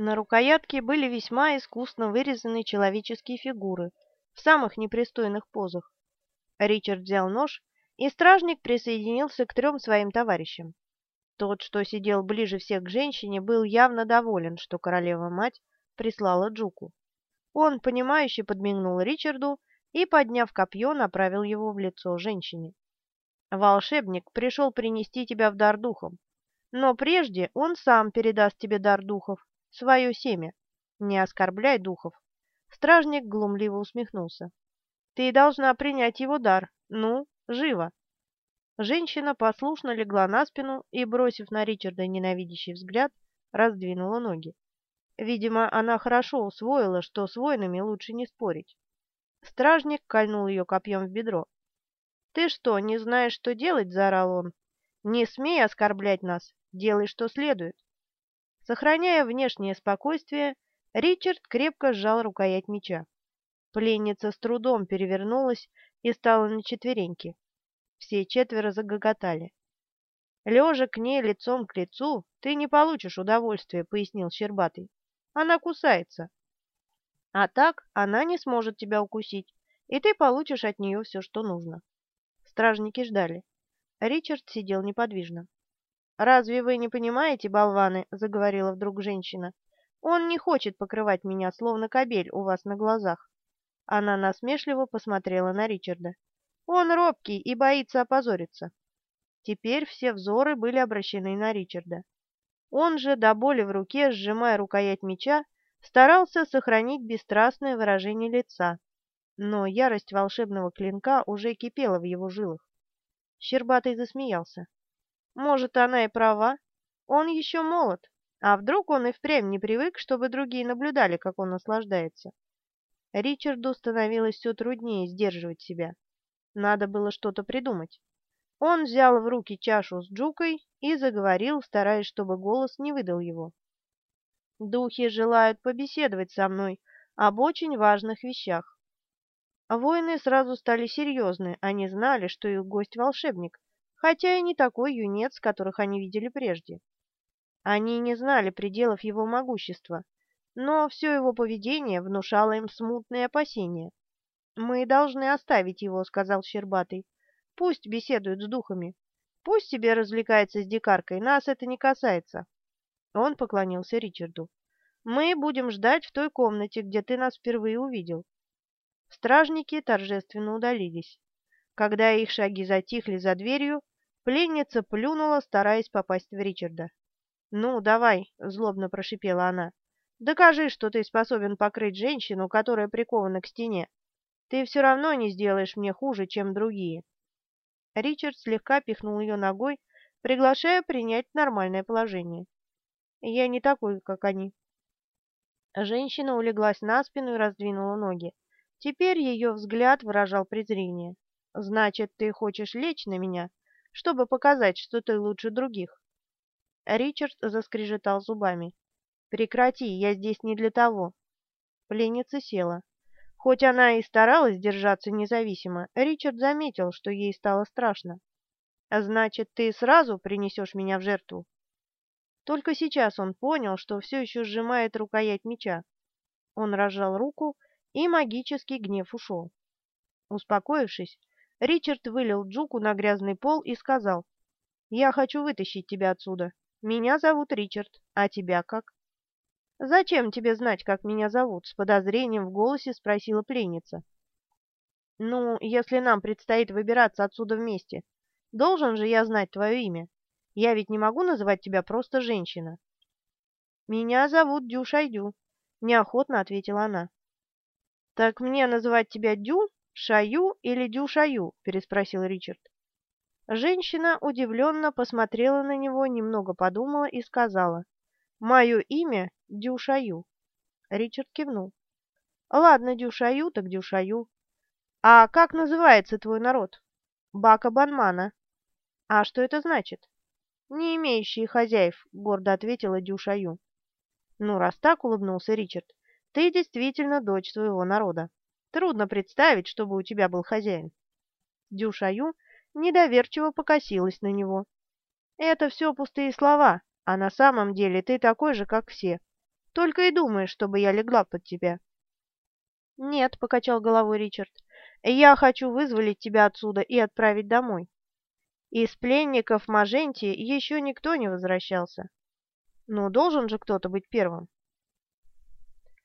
На рукоятке были весьма искусно вырезаны человеческие фигуры в самых непристойных позах. Ричард взял нож, и стражник присоединился к трем своим товарищам. Тот, что сидел ближе всех к женщине, был явно доволен, что королева-мать прислала Джуку. Он, понимающе подмигнул Ричарду и, подняв копье, направил его в лицо женщине. «Волшебник пришел принести тебя в дар духом, но прежде он сам передаст тебе дар духов, свое семя. Не оскорбляй духов». Стражник глумливо усмехнулся. «Ты должна принять его дар. Ну, живо!» Женщина послушно легла на спину и, бросив на Ричарда ненавидящий взгляд, раздвинула ноги. Видимо, она хорошо усвоила, что с воинами лучше не спорить. Стражник кольнул ее копьем в бедро. «Ты что, не знаешь, что делать?» – заорал он. «Не смей оскорблять нас, делай, что следует». Сохраняя внешнее спокойствие, Ричард крепко сжал рукоять меча. Пленница с трудом перевернулась и стала на четвереньки. Все четверо загоготали. «Лежа к ней лицом к лицу, ты не получишь удовольствия», — пояснил Щербатый. «Она кусается. А так она не сможет тебя укусить, и ты получишь от нее все, что нужно». Стражники ждали. Ричард сидел неподвижно. «Разве вы не понимаете, болваны?» — заговорила вдруг женщина. «Он не хочет покрывать меня, словно кобель у вас на глазах». Она насмешливо посмотрела на Ричарда. Он робкий и боится опозориться. Теперь все взоры были обращены на Ричарда. Он же, до боли в руке, сжимая рукоять меча, старался сохранить бесстрастное выражение лица, но ярость волшебного клинка уже кипела в его жилах. Щербатый засмеялся. Может, она и права. Он еще молод, а вдруг он и впрямь не привык, чтобы другие наблюдали, как он наслаждается. Ричарду становилось все труднее сдерживать себя. Надо было что-то придумать. Он взял в руки чашу с джукой и заговорил, стараясь, чтобы голос не выдал его. «Духи желают побеседовать со мной об очень важных вещах». Воины сразу стали серьезны, они знали, что их гость волшебник, хотя и не такой юнец, которых они видели прежде. Они не знали пределов его могущества, но все его поведение внушало им смутные опасения. «Мы должны оставить его», — сказал Щербатый. «Пусть беседует с духами. Пусть себе развлекается с дикаркой, нас это не касается». Он поклонился Ричарду. «Мы будем ждать в той комнате, где ты нас впервые увидел». Стражники торжественно удалились. Когда их шаги затихли за дверью, пленница плюнула, стараясь попасть в Ричарда. «Ну, давай», — злобно прошипела она, — «докажи, что ты способен покрыть женщину, которая прикована к стене. Ты все равно не сделаешь мне хуже, чем другие. Ричард слегка пихнул ее ногой, приглашая принять нормальное положение. Я не такой, как они. Женщина улеглась на спину и раздвинула ноги. Теперь ее взгляд выражал презрение. «Значит, ты хочешь лечь на меня, чтобы показать, что ты лучше других?» Ричард заскрежетал зубами. «Прекрати, я здесь не для того». Пленница села. Хоть она и старалась держаться независимо, Ричард заметил, что ей стало страшно. «А значит, ты сразу принесешь меня в жертву?» Только сейчас он понял, что все еще сжимает рукоять меча. Он разжал руку, и магический гнев ушел. Успокоившись, Ричард вылил Джуку на грязный пол и сказал, «Я хочу вытащить тебя отсюда. Меня зовут Ричард, а тебя как?» «Зачем тебе знать, как меня зовут?» — с подозрением в голосе спросила пленница. «Ну, если нам предстоит выбираться отсюда вместе, должен же я знать твое имя. Я ведь не могу называть тебя просто женщина». «Меня зовут Дю Шайдю», — неохотно ответила она. «Так мне называть тебя Дю, Шаю или Дю Шаю?» — переспросил Ричард. Женщина удивленно посмотрела на него, немного подумала и сказала, «Мое имя Дюшаю. Ричард кивнул. Ладно, Дюшаю, так Дюшаю. А как называется твой народ? Бака Банмана. А что это значит? Не имеющие хозяев, гордо ответила Дюшаю. Ну, раз так, улыбнулся Ричард, ты действительно дочь своего народа. Трудно представить, чтобы у тебя был хозяин. Дюшаю недоверчиво покосилась на него. Это все пустые слова, а на самом деле ты такой же, как все. Только и думаешь, чтобы я легла под тебя». «Нет», — покачал головой Ричард, — «я хочу вызволить тебя отсюда и отправить домой. Из пленников Маженти еще никто не возвращался. Ну, должен же кто-то быть первым».